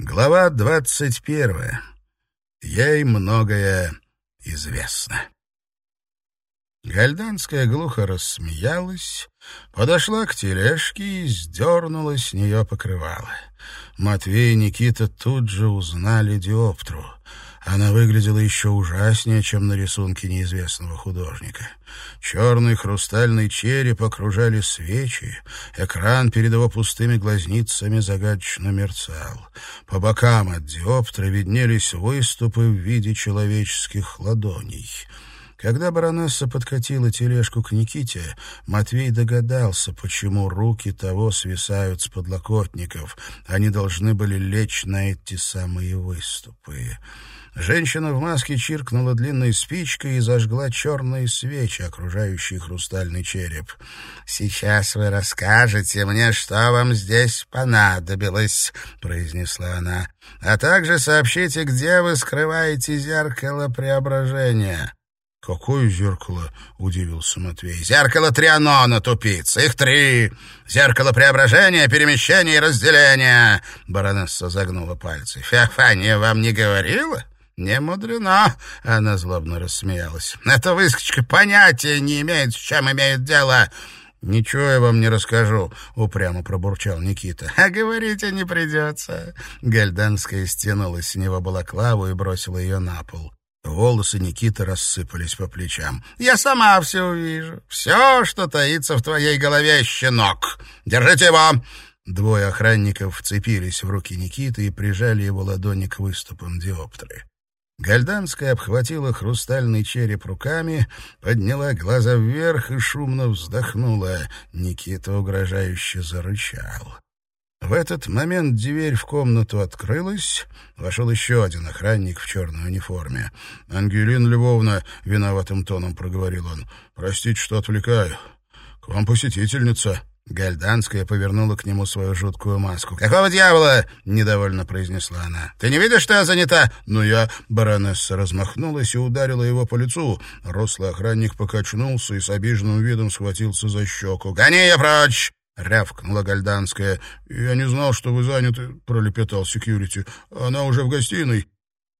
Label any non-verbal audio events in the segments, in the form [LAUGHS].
Глава двадцать первая. Ей многое известно. Гальданская глухо рассмеялась, подошла к тележке и сдернула с нее покрывало. Матвей и Никита тут же узнали Диоптру. Она выглядела еще ужаснее, чем на рисунке неизвестного художника. Черный хрустальный череп окружали свечи, экран перед его пустыми глазницами загадочно мерцал. По бокам от диоптра виднелись выступы в виде человеческих ладоней — когда баронесса подкатила тележку к Никите, Матвей догадался, почему руки того свисают с подлокотников. Они должны были лечь на эти самые выступы. Женщина в маске чиркнула длинной спичкой и зажгла черные свечи, окружающие хрустальный череп. «Сейчас вы расскажете мне, что вам здесь понадобилось», — произнесла она. «А также сообщите, где вы скрываете зеркало преображения». «Какое зеркало?» — удивился Матвей. «Зеркало Трианона, тупица. Их три. Зеркало преображения, перемещения и разделения». Баронесса загнула пальцы. «Феофания вам не говорила?» «Не мудрено», — она злобно рассмеялась. «Эта выскочка понятия не имеет, с чем имеет дело». «Ничего я вам не расскажу», — упрямо пробурчал Никита. «А говорить не придется». Гальданская стянула с него балаклаву и бросила ее на пол. Волосы Никиты рассыпались по плечам. «Я сама все увижу. Все, что таится в твоей голове, щенок. Держите его!» Двое охранников вцепились в руки Никиты и прижали его ладони к выступам диоптры. Гальданская обхватила хрустальный череп руками, подняла глаза вверх и шумно вздохнула. Никита угрожающе зарычал. В этот момент дверь в комнату открылась. Вошел еще один охранник в черной униформе. «Ангелина Львовна», — виноватым тоном проговорил он, — «простите, что отвлекаю. К вам посетительница». Гальданская повернула к нему свою жуткую маску. «Какого дьявола?» — недовольно произнесла она. «Ты не видишь, что я занята?» «Но я...» — баронесса размахнулась и ударила его по лицу. Рослый охранник покачнулся и с обиженным видом схватился за щеку. «Гони ее прочь!» — рявкнула Гальданская. «Я не знал, что вы заняты», — пролепетал секьюрити. «Она уже в гостиной,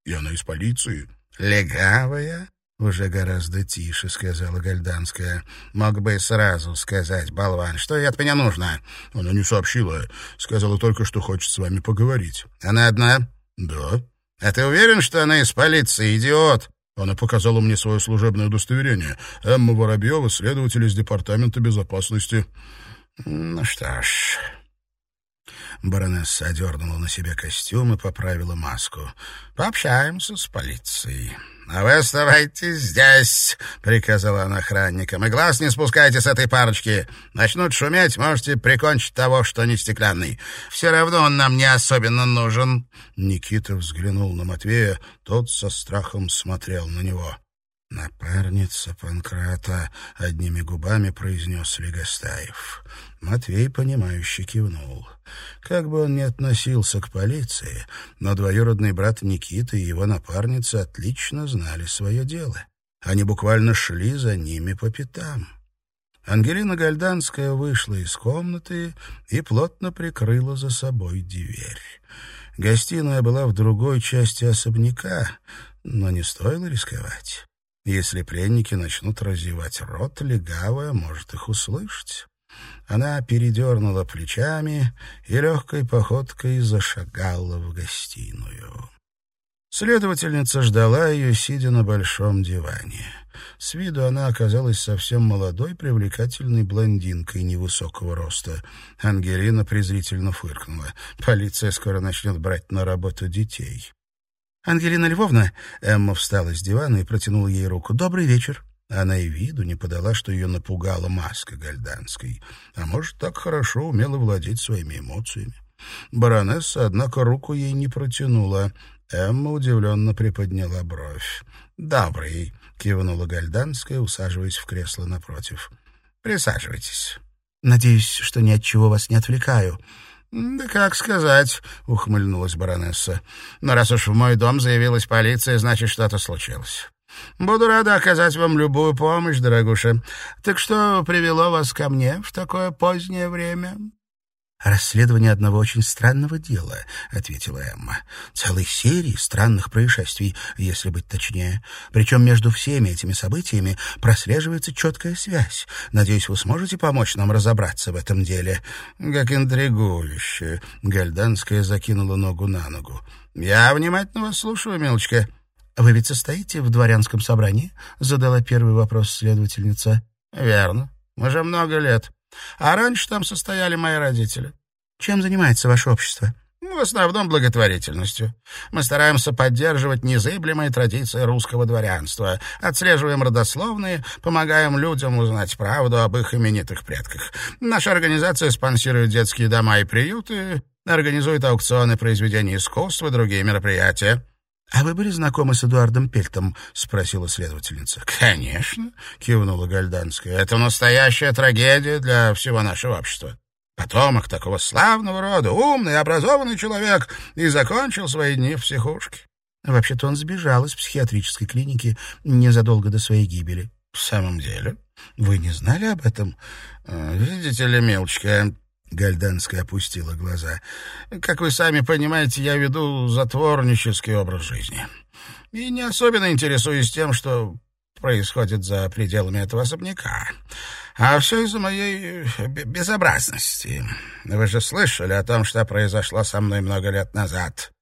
и она из полиции». «Легавая?» — уже гораздо тише сказала Гальданская. «Мог бы сразу сказать, болван, что ей от меня нужно?» Она не сообщила. Сказала только, что хочет с вами поговорить. «Она одна?» «Да». «А ты уверен, что она из полиции, идиот?» Она показала мне свое служебное удостоверение. Эмма Воробьева, следователь из Департамента безопасности. «Ну что ж...» Баронесса одернула на себе костюм и поправила маску. «Пообщаемся с полицией». «А вы оставайтесь здесь», — приказала она охранникам. «И глаз не спускайте с этой парочки. Начнут шуметь, можете прикончить того, что не стеклянный. Все равно он нам не особенно нужен». Никита взглянул на Матвея, тот со страхом смотрел на него. «Напарница Панкрата», — одними губами произнес Легостаев. Матвей, понимающе кивнул. Как бы он ни относился к полиции, но двоюродный брат Никиты и его напарница отлично знали свое дело. Они буквально шли за ними по пятам. Ангелина Гальданская вышла из комнаты и плотно прикрыла за собой дверь. Гостиная была в другой части особняка, но не стоило рисковать. Если пленники начнут разевать рот, легавая может их услышать. Она передернула плечами и легкой походкой зашагала в гостиную. Следовательница ждала ее, сидя на большом диване. С виду она оказалась совсем молодой, привлекательной блондинкой невысокого роста. Ангелина презрительно фыркнула. Полиция скоро начнет брать на работу детей. «Ангелина Львовна...» Эмма встала с дивана и протянула ей руку. «Добрый вечер». Она и виду не подала, что ее напугала маска Гальданской. А может, так хорошо умела владеть своими эмоциями. Баронесса, однако, руку ей не протянула. Эмма удивленно приподняла бровь. «Добрый», — кивнула Гальданская, усаживаясь в кресло напротив. «Присаживайтесь». «Надеюсь, что ни от чего вас не отвлекаю». «Да как сказать», — ухмыльнулась баронесса. «Но раз уж в мой дом заявилась полиция, значит, что-то случилось. Буду рада оказать вам любую помощь, дорогуша. Так что привело вас ко мне в такое позднее время?» «Расследование одного очень странного дела», — ответила Эмма. «Целой серии странных происшествий, если быть точнее. Причем между всеми этими событиями прослеживается четкая связь. Надеюсь, вы сможете помочь нам разобраться в этом деле». «Как интригующе», — Гальданская закинула ногу на ногу. «Я внимательно вас слушаю, милочка». «Вы ведь состоите в дворянском собрании?» — задала первый вопрос следовательница. «Верно. Уже много лет. А раньше там состояли мои родители. Чем занимается ваше общество? В основном благотворительностью. Мы стараемся поддерживать незыблемые традиции русского дворянства, отслеживаем родословные, помогаем людям узнать правду об их именитых предках. Наша организация спонсирует детские дома и приюты, организует аукционы произведений искусства и другие мероприятия. «А вы были знакомы с Эдуардом Пельтом?» — спросила следовательница. «Конечно», — кивнула Гальданская. «Это настоящая трагедия для всего нашего общества. Потомок такого славного рода, умный, образованный человек, и закончил свои дни в психушке». Вообще-то он сбежал из психиатрической клиники незадолго до своей гибели. «В самом деле? Вы не знали об этом? А, видите ли, милочка, Гальданская опустила глаза. «Как вы сами понимаете, я веду затворнический образ жизни. И не особенно интересуюсь тем, что происходит за пределами этого особняка. А все из-за моей безобразности. Вы же слышали о том, что произошло со мной много лет назад?»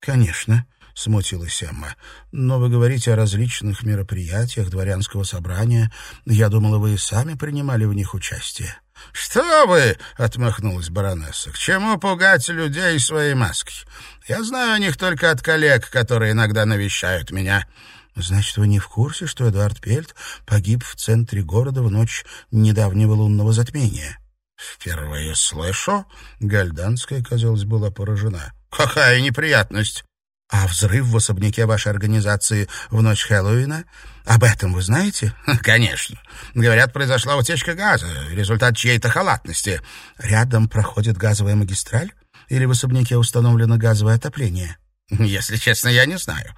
«Конечно», — смутилась Эмма. «Но вы говорите о различных мероприятиях дворянского собрания. Я думала, вы и сами принимали в них участие». «Что вы!» — отмахнулась баронесса. «К чему пугать людей своей маской? Я знаю о них только от коллег, которые иногда навещают меня». «Значит, вы не в курсе, что Эдуард Пельт погиб в центре города в ночь недавнего лунного затмения?» «Впервые слышу». Гальданская, казалось, была поражена. «Какая неприятность!» «А взрыв в особняке вашей организации в ночь Хэллоуина? Об этом вы знаете?» [LAUGHS] «Конечно. Говорят, произошла утечка газа, результат чьей-то халатности. Рядом проходит газовая магистраль? Или в особняке установлено газовое отопление?» [LAUGHS] «Если честно, я не знаю.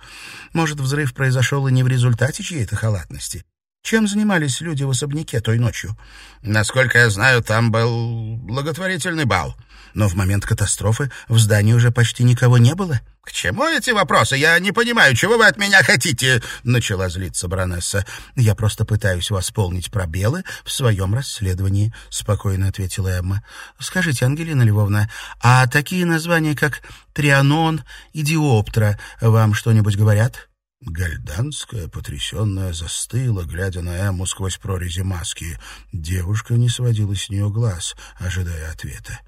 Может, взрыв произошел и не в результате чьей-то халатности? Чем занимались люди в особняке той ночью? Насколько я знаю, там был благотворительный бал. Но в момент катастрофы в здании уже почти никого не было. «К чему эти вопросы? Я не понимаю, чего вы от меня хотите?» — начала злиться баронесса. «Я просто пытаюсь восполнить пробелы в своем расследовании», — спокойно ответила Эмма. «Скажите, Ангелина Львовна, а такие названия, как Трианон и Диоптра, вам что-нибудь говорят?» Гальданская, потрясенная, застыла, глядя на Эмму сквозь прорези маски. Девушка не сводила с нее глаз, ожидая ответа.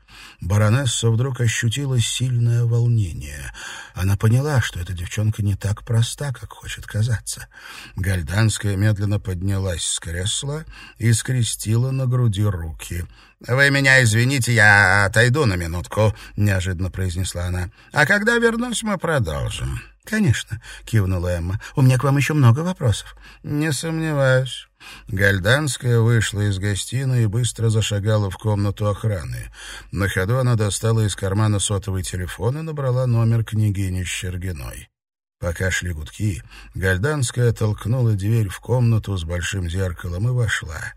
Баронесса вдруг ощутила сильное волнение. Она поняла, что эта девчонка не так проста, как хочет казаться. Гальданская медленно поднялась с кресла и скрестила на груди руки. «Вы меня извините, я отойду на минутку», — неожиданно произнесла она. «А когда вернусь, мы продолжим». «Конечно», — кивнула Эмма. «У меня к вам еще много вопросов». «Не сомневаюсь». Гальданская вышла из гостиной и быстро зашагала в комнату охраны. На ходу она достала из кармана сотовый телефон и набрала номер княгини Щергиной. Пока шли гудки, Гальданская толкнула дверь в комнату с большим зеркалом и вошла.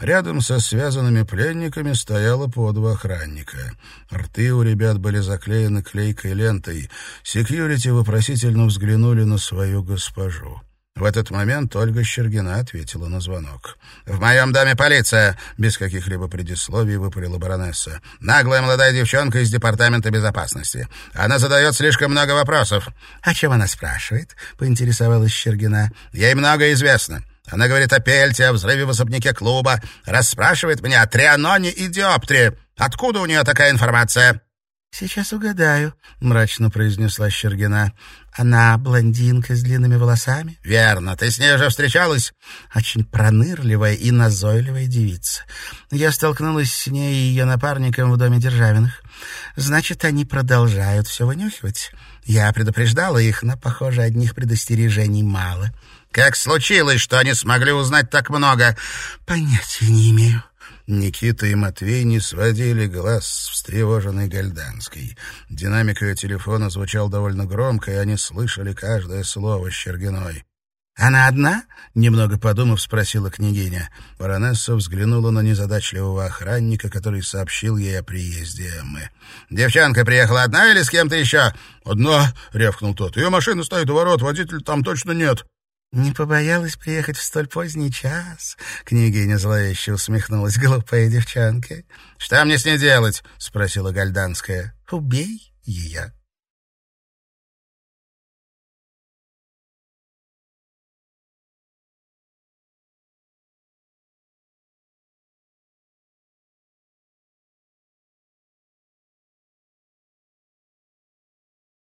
Рядом со связанными пленниками стояло по два охранника. Рты у ребят были заклеены клейкой лентой. Секьюрити вопросительно взглянули на свою госпожу. В этот момент Ольга Щергина ответила на звонок. «В моем доме полиция!» — без каких-либо предисловий выпалила баронесса. «Наглая молодая девчонка из департамента безопасности. Она задает слишком много вопросов». «О чем она спрашивает?» — поинтересовалась Щергина. «Ей многое известно. Она говорит о Пельте, о взрыве в особняке клуба, расспрашивает меня о Трианоне и Диоптре. Откуда у нее такая информация?» «Сейчас угадаю», — мрачно произнесла Щергина. «Она блондинка с длинными волосами?» «Верно. Ты с ней уже встречалась?» «Очень пронырливая и назойливая девица. Я столкнулась с ней и ее напарником в доме Державиных. Значит, они продолжают все вынюхивать. Я предупреждала их, но, похоже, одних предостережений мало». «Как случилось, что они смогли узнать так много?» «Понятия не имею». Никита и Матвей не сводили глаз с встревоженной Гальданской. Динамик ее телефона звучал довольно громко, и они слышали каждое слово Щергиной. «Она одна?» — немного подумав, спросила княгиня. Баронесса взглянула на незадачливого охранника, который сообщил ей о приезде Эммы. «Девчонка приехала одна или с кем-то еще?» «Одна», — рявкнул тот. «Ее машина стоит у ворот, водителя там точно нет». «Не побоялась приехать в столь поздний час?» Княгиня зловеще усмехнулась глупая девчонка. «Что мне с ней делать?» — спросила Гальданская. «Убей ее».